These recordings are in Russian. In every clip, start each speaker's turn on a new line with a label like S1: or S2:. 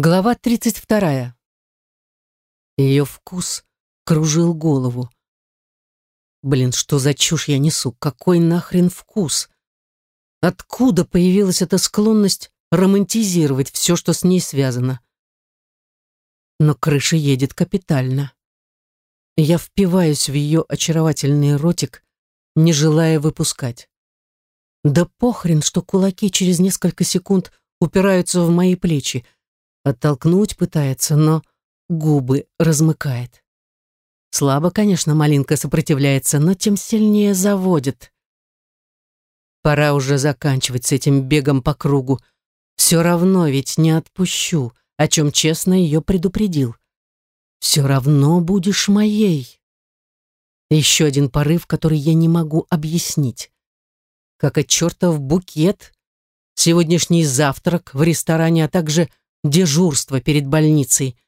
S1: Глава 32. Ее вкус кружил голову. Блин, что за чушь я несу? Какой нахрен вкус? Откуда появилась эта склонность романтизировать все, что с ней связано? Но крыша едет капитально. Я впиваюсь в ее очаровательный ротик, не желая выпускать. Да похрен, что кулаки через несколько секунд упираются в мои плечи — Оттолкнуть пытается, но губы размыкает. Слабо, конечно, малинка сопротивляется, но тем сильнее заводит. Пора уже заканчивать с этим бегом по кругу. Все равно ведь не отпущу, о чем честно ее предупредил. Все равно будешь моей. Еще один порыв, который я не могу объяснить. Как и чертов букет, сегодняшний завтрак в ресторане, а также дежурство перед больницей.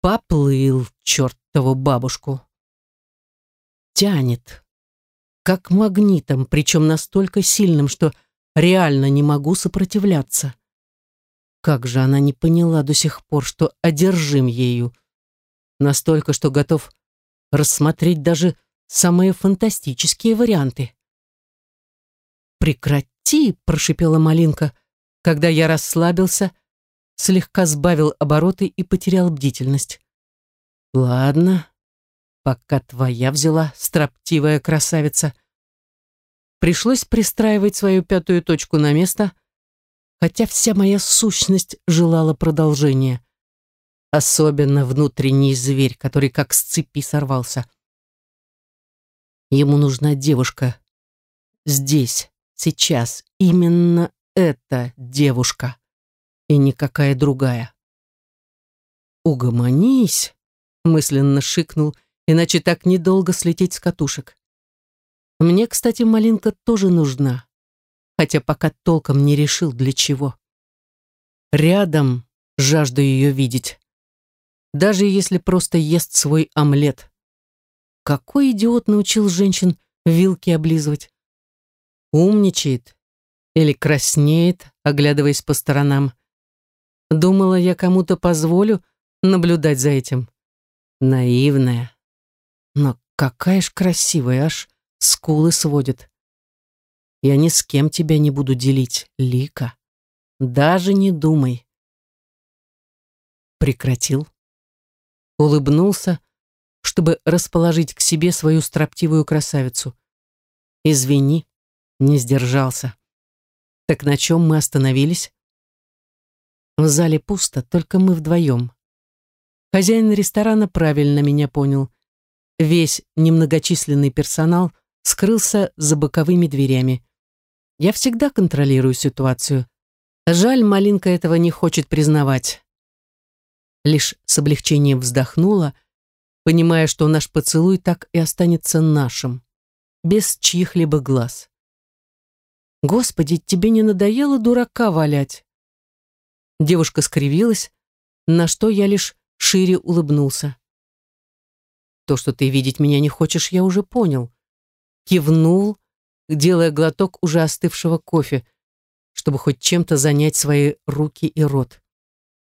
S1: Поплыл чертову бабушку. Тянет. Как магнитом, причем настолько сильным, что реально не могу сопротивляться. Как же она не поняла до сих пор, что одержим ею. Настолько, что готов рассмотреть даже самые фантастические варианты. «Прекрати!» — прошипела Малинка, когда я расслабился слегка сбавил обороты и потерял бдительность. «Ладно, пока твоя взяла, строптивая красавица». Пришлось пристраивать свою пятую точку на место, хотя вся моя сущность желала продолжения. Особенно внутренний зверь, который как с цепи сорвался. Ему нужна девушка. Здесь, сейчас, именно эта девушка и никакая другая. «Угомонись», — мысленно шикнул, иначе так недолго слететь с катушек. Мне, кстати, малинка тоже нужна, хотя пока толком не решил, для чего. Рядом жажду ее видеть, даже если просто ест свой омлет. Какой идиот научил женщин вилки облизывать? Умничает или краснеет, оглядываясь по сторонам. Думала, я кому-то позволю наблюдать за этим. Наивная. Но какая ж красивая, аж скулы сводит. Я ни с кем тебя не буду делить, Лика. Даже не думай. Прекратил. Улыбнулся, чтобы расположить к себе свою строптивую красавицу. Извини, не сдержался. Так на чем мы остановились? В зале пусто, только мы вдвоем. Хозяин ресторана правильно меня понял. Весь немногочисленный персонал скрылся за боковыми дверями. Я всегда контролирую ситуацию. Жаль, Малинка этого не хочет признавать. Лишь с облегчением вздохнула, понимая, что наш поцелуй так и останется нашим, без чьих-либо глаз. «Господи, тебе не надоело дурака валять?» Девушка скривилась, на что я лишь шире улыбнулся. То, что ты видеть меня не хочешь, я уже понял. Кивнул, делая глоток уже остывшего кофе, чтобы хоть чем-то занять свои руки и рот.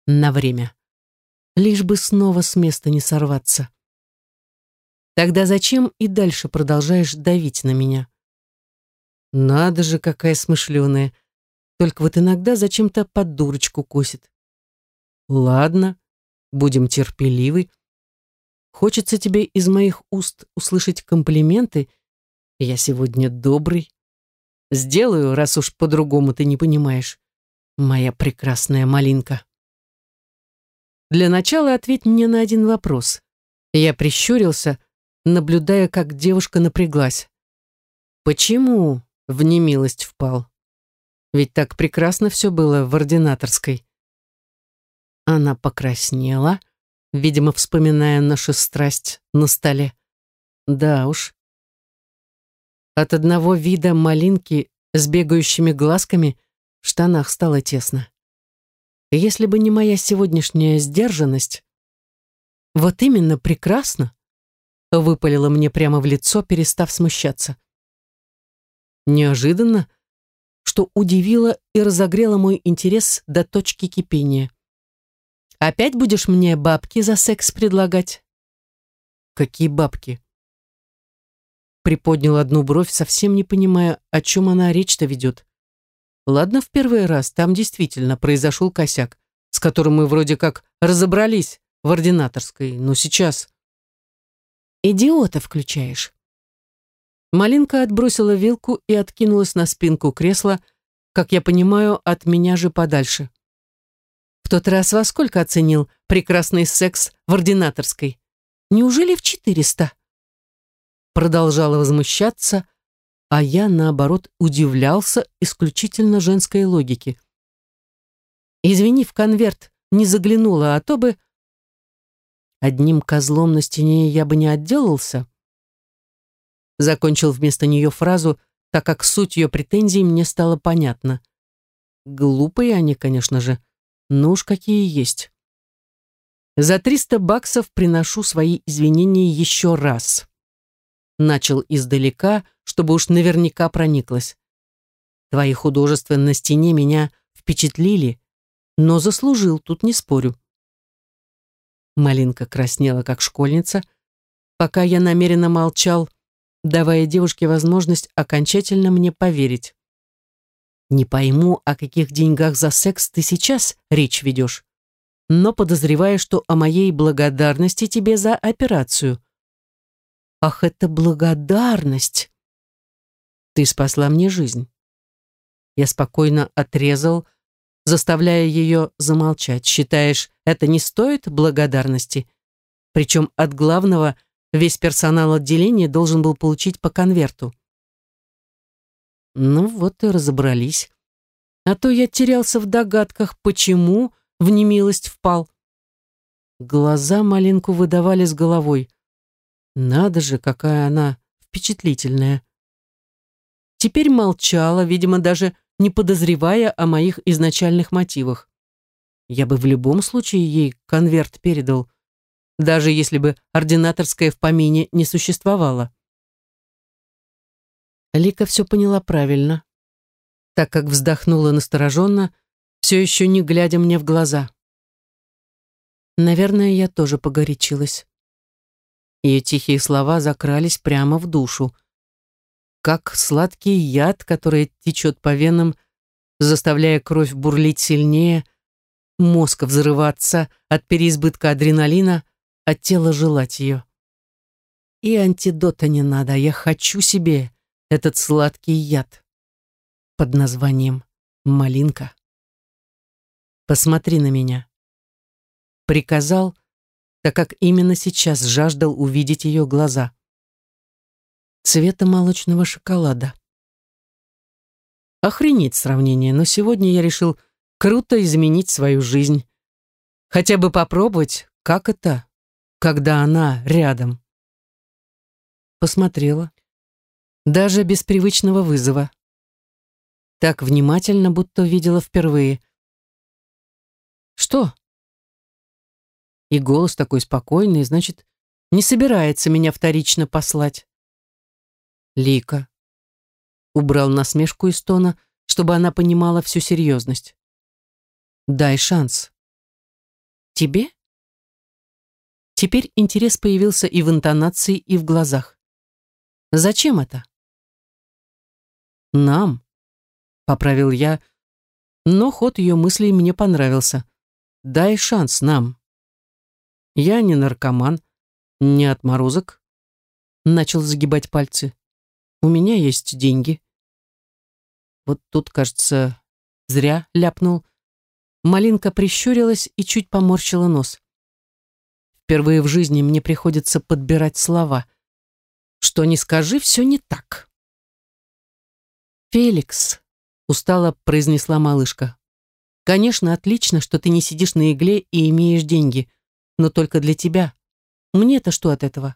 S1: На время. Лишь бы снова с места не сорваться. Тогда зачем и дальше продолжаешь давить на меня? Надо же, какая смышленая. Только вот иногда зачем-то под дурочку косит. Ладно, будем терпеливы. Хочется тебе из моих уст услышать комплименты. Я сегодня добрый. Сделаю, раз уж по-другому ты не понимаешь. Моя прекрасная малинка. Для начала ответь мне на один вопрос. Я прищурился, наблюдая, как девушка напряглась. Почему в немилость впал? Ведь так прекрасно все было в ординаторской. Она покраснела, видимо, вспоминая нашу страсть на столе. Да уж. От одного вида малинки с бегающими глазками в штанах стало тесно. Если бы не моя сегодняшняя сдержанность... Вот именно прекрасно, выпалила мне прямо в лицо, перестав смущаться. Неожиданно что удивило и разогрело мой интерес до точки кипения. Опять будешь мне бабки за секс предлагать? Какие бабки? Приподнял одну бровь, совсем не понимая, о чем она речь-то ведет. Ладно, в первый раз там действительно произошел косяк, с которым мы вроде как разобрались в ординаторской, но сейчас... Идиота включаешь. Малинка отбросила вилку и откинулась на спинку кресла, как я понимаю, от меня же подальше. В тот раз во сколько оценил прекрасный секс в ординаторской? Неужели в четыреста? Продолжала возмущаться, а я, наоборот, удивлялся исключительно женской логике. Извини, в конверт не заглянула, а то бы... Одним козлом на стене я бы не отделался. Закончил вместо нее фразу, так как суть ее претензий мне стала понятна. Глупые они, конечно же, но уж какие есть. За 300 баксов приношу свои извинения еще раз. Начал издалека, чтобы уж наверняка прониклась. Твои художества на стене меня впечатлили, но заслужил, тут не спорю. Малинка краснела, как школьница. Пока я намеренно молчал, давая девушке возможность окончательно мне поверить. Не пойму, о каких деньгах за секс ты сейчас речь ведешь, но подозреваю, что о моей благодарности тебе за операцию. Ах, это благодарность! Ты спасла мне жизнь. Я спокойно отрезал, заставляя ее замолчать. Считаешь, это не стоит благодарности? Причем от главного весь персонал отделения должен был получить по конверту. Ну вот и разобрались. А то я терялся в догадках, почему в немилость впал. Глаза малинку выдавали с головой. Надо же, какая она впечатлительная. Теперь молчала, видимо, даже не подозревая о моих изначальных мотивах. Я бы в любом случае ей конверт передал, даже если бы ординаторская в помине не существовала. Лика все поняла правильно, так как вздохнула настороженно, все еще не глядя мне в глаза. Наверное, я тоже погорячилась. Ее тихие слова закрались прямо в душу как сладкий яд, который течет по венам, заставляя кровь бурлить сильнее, мозг взрываться от переизбытка адреналина, а тело желать ее. И антидота не надо, я хочу себе этот сладкий яд под названием малинка. Посмотри на меня. Приказал, так как именно сейчас жаждал увидеть ее глаза цвета молочного шоколада. Охренеть сравнение, но сегодня я решил круто изменить свою жизнь. Хотя бы попробовать, как это, когда она рядом. Посмотрела. Даже без привычного вызова. Так внимательно, будто видела впервые. Что? И голос такой спокойный, значит, не собирается меня вторично послать. Лика. Убрал насмешку из тона, чтобы она понимала всю серьезность. Дай шанс. Тебе? Теперь интерес появился и в интонации, и в глазах. Зачем это? Нам, поправил я, но ход ее мыслей мне понравился. Дай шанс нам. Я не наркоман, не отморозок. Начал загибать пальцы. У меня есть деньги. Вот тут, кажется, зря ляпнул. Малинка прищурилась и чуть поморщила нос. Впервые в жизни мне приходится подбирать слова. Что ни скажи, все не так. «Феликс», — устало произнесла малышка. «Конечно, отлично, что ты не сидишь на игле и имеешь деньги, но только для тебя. Мне-то что от этого?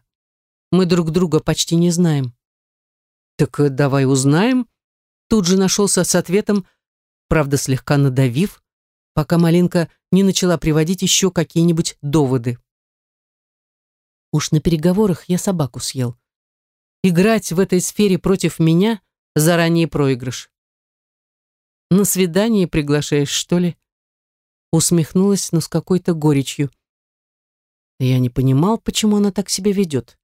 S1: Мы друг друга почти не знаем. «Так э, давай узнаем». Тут же нашелся с ответом, правда, слегка надавив, пока Малинка не начала приводить еще какие-нибудь доводы. Уж на переговорах я собаку съел. Играть в этой сфере против меня — заранее проигрыш. На свидание приглашаешь, что ли? усмехнулась, но с какой-то горечью. Я не понимал, почему она так себя ведет.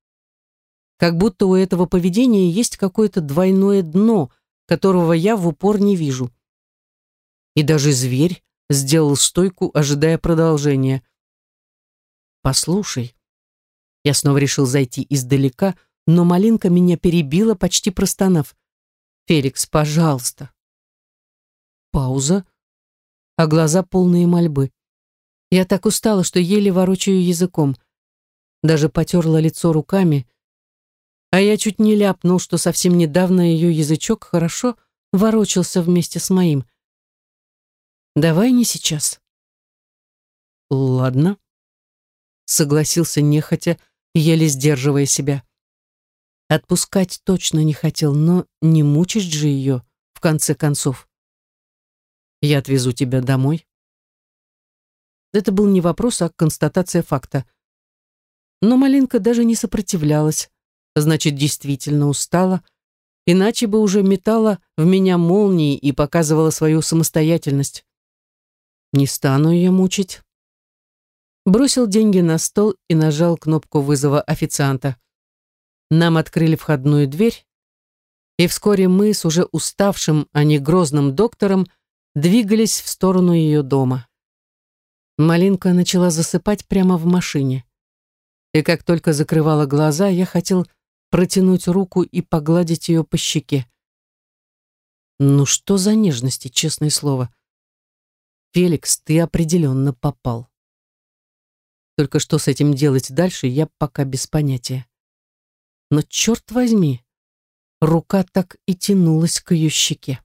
S1: Как будто у этого поведения есть какое-то двойное дно, которого я в упор не вижу. И даже зверь сделал стойку, ожидая продолжения. «Послушай». Я снова решил зайти издалека, но Малинка меня перебила, почти простонав. «Феликс, пожалуйста». Пауза, а глаза полные мольбы. Я так устала, что еле ворочаю языком. Даже потерла лицо руками, а я чуть не ляпнул, что совсем недавно ее язычок хорошо ворочался вместе с моим. «Давай не сейчас». «Ладно», — согласился нехотя, еле сдерживая себя. Отпускать точно не хотел, но не мучить же ее, в конце концов. «Я отвезу тебя домой». Это был не вопрос, а констатация факта. Но Малинка даже не сопротивлялась, значит, действительно устала, иначе бы уже метала в меня молнии и показывала свою самостоятельность. Не стану ее мучить. Бросил деньги на стол и нажал кнопку вызова официанта. Нам открыли входную дверь, и вскоре мы с уже уставшим, а не грозным доктором двигались в сторону ее дома. Малинка начала засыпать прямо в машине. И как только закрывала глаза, я хотел протянуть руку и погладить ее по щеке. Ну что за нежности, честное слово. Феликс, ты определенно попал. Только что с этим делать дальше, я пока без понятия. Но черт возьми, рука так и тянулась к ее щеке.